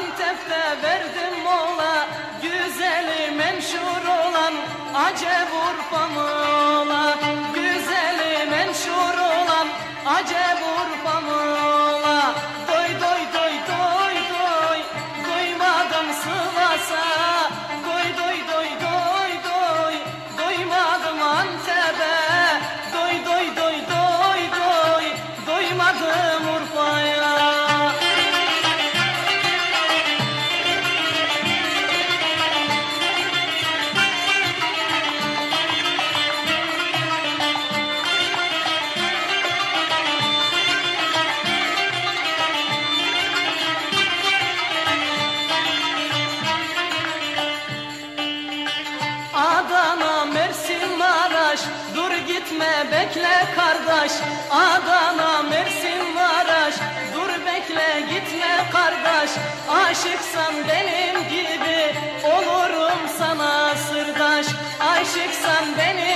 Antep'te verdim mola Güzeli menşur olan Acep Urfa'm ola bekle kardeş Adana Mersin Maraş. Dur bekle gitme kardeş. Aşıksan benim gibi Olurum sana sırdaş. Aşıksan benim